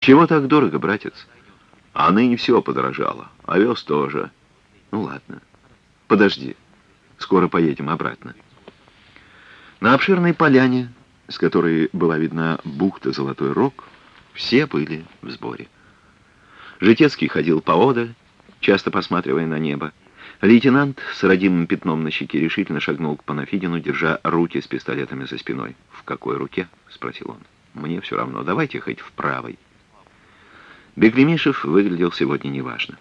Чего так дорого, братец? А ныне все подорожало, овес тоже. Ну ладно, подожди, скоро поедем обратно. На обширной поляне, с которой была видна бухта Золотой Рог, все были в сборе. Житецкий ходил поодаль, часто посматривая на небо. Лейтенант с родимым пятном на щеке решительно шагнул к Панафидину, держа руки с пистолетами за спиной. «В какой руке?» — спросил он. «Мне все равно. Давайте хоть в правой». Беклемишев выглядел сегодня неважно.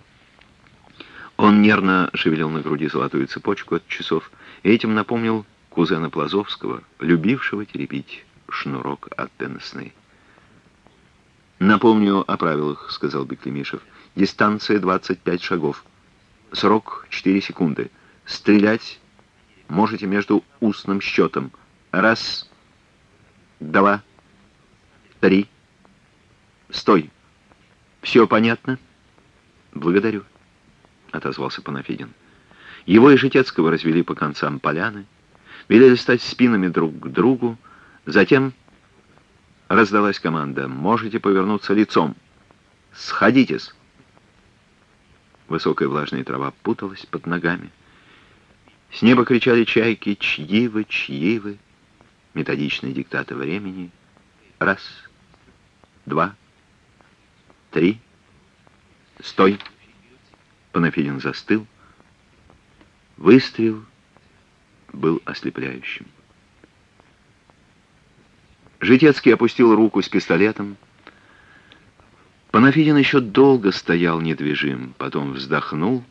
Он нервно шевелил на груди золотую цепочку от часов и этим напомнил кузена Плазовского, любившего теребить шнурок от теннисной. «Напомню о правилах», — сказал Беклемишев. «Дистанция 25 шагов». Срок 4 секунды. Стрелять можете между устным счетом. Раз, два, три. Стой. Все понятно? Благодарю, отозвался Панафидин. Его и Житецкого развели по концам поляны, велели стать спинами друг к другу, затем раздалась команда «Можете повернуться лицом! Сходитесь!» Высокая влажная трава путалась под ногами. С неба кричали чайки «Чьи вы, чьи вы?» Методичные диктаты времени. Раз, два, три. Стой! Панафидин застыл. Выстрел был ослепляющим. Житецкий опустил руку с пистолетом, Панафидин еще долго стоял недвижим, потом вздохнул,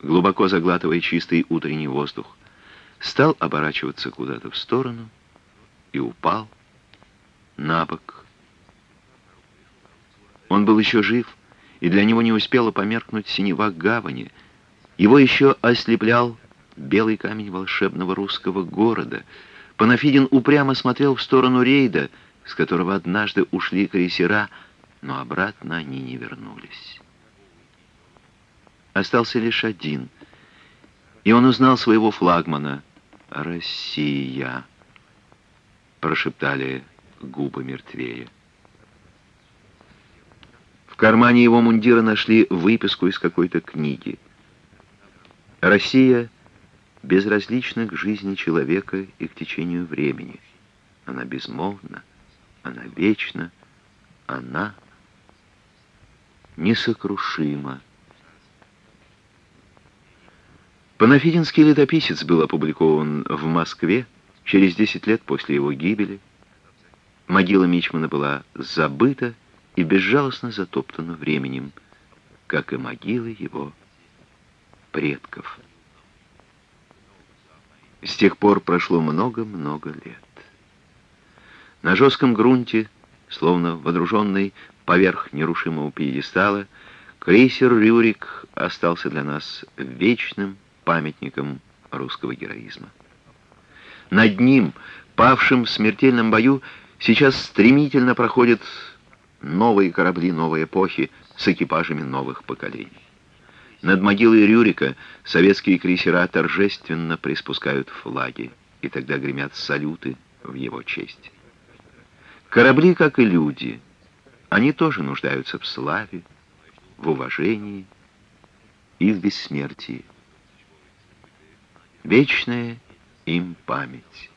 глубоко заглатывая чистый утренний воздух, стал оборачиваться куда-то в сторону и упал на бок. Он был еще жив, и для него не успела померкнуть синева гавани. Его еще ослеплял белый камень волшебного русского города. Панафидин упрямо смотрел в сторону рейда, с которого однажды ушли крейсера — но обратно они не вернулись. Остался лишь один, и он узнал своего флагмана. «Россия!» — прошептали губы мертвее. В кармане его мундира нашли выписку из какой-то книги. Россия безразлична к жизни человека и к течению времени. Она безмолвна, она вечна, она — несокрушимо. Панафидинский летописец был опубликован в Москве через 10 лет после его гибели. Могила Мичмана была забыта и безжалостно затоптана временем, как и могилы его предков. С тех пор прошло много-много лет. На жестком грунте, словно водруженный поверх нерушимого пьедестала, крейсер «Рюрик» остался для нас вечным памятником русского героизма. Над ним, павшим в смертельном бою, сейчас стремительно проходят новые корабли новой эпохи с экипажами новых поколений. Над могилой Рюрика советские крейсера торжественно приспускают флаги, и тогда гремят салюты в его честь. Корабли, как и люди, они тоже нуждаются в славе, в уважении и в бессмертии. Вечная им память.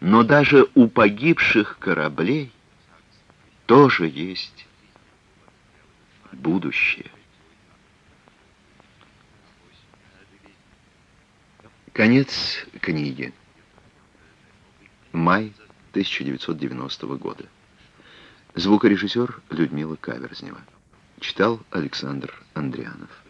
Но даже у погибших кораблей тоже есть будущее. Конец книги. Май 1990 года. Звукорежиссер Людмила Каверзнева. Читал Александр Андрианов.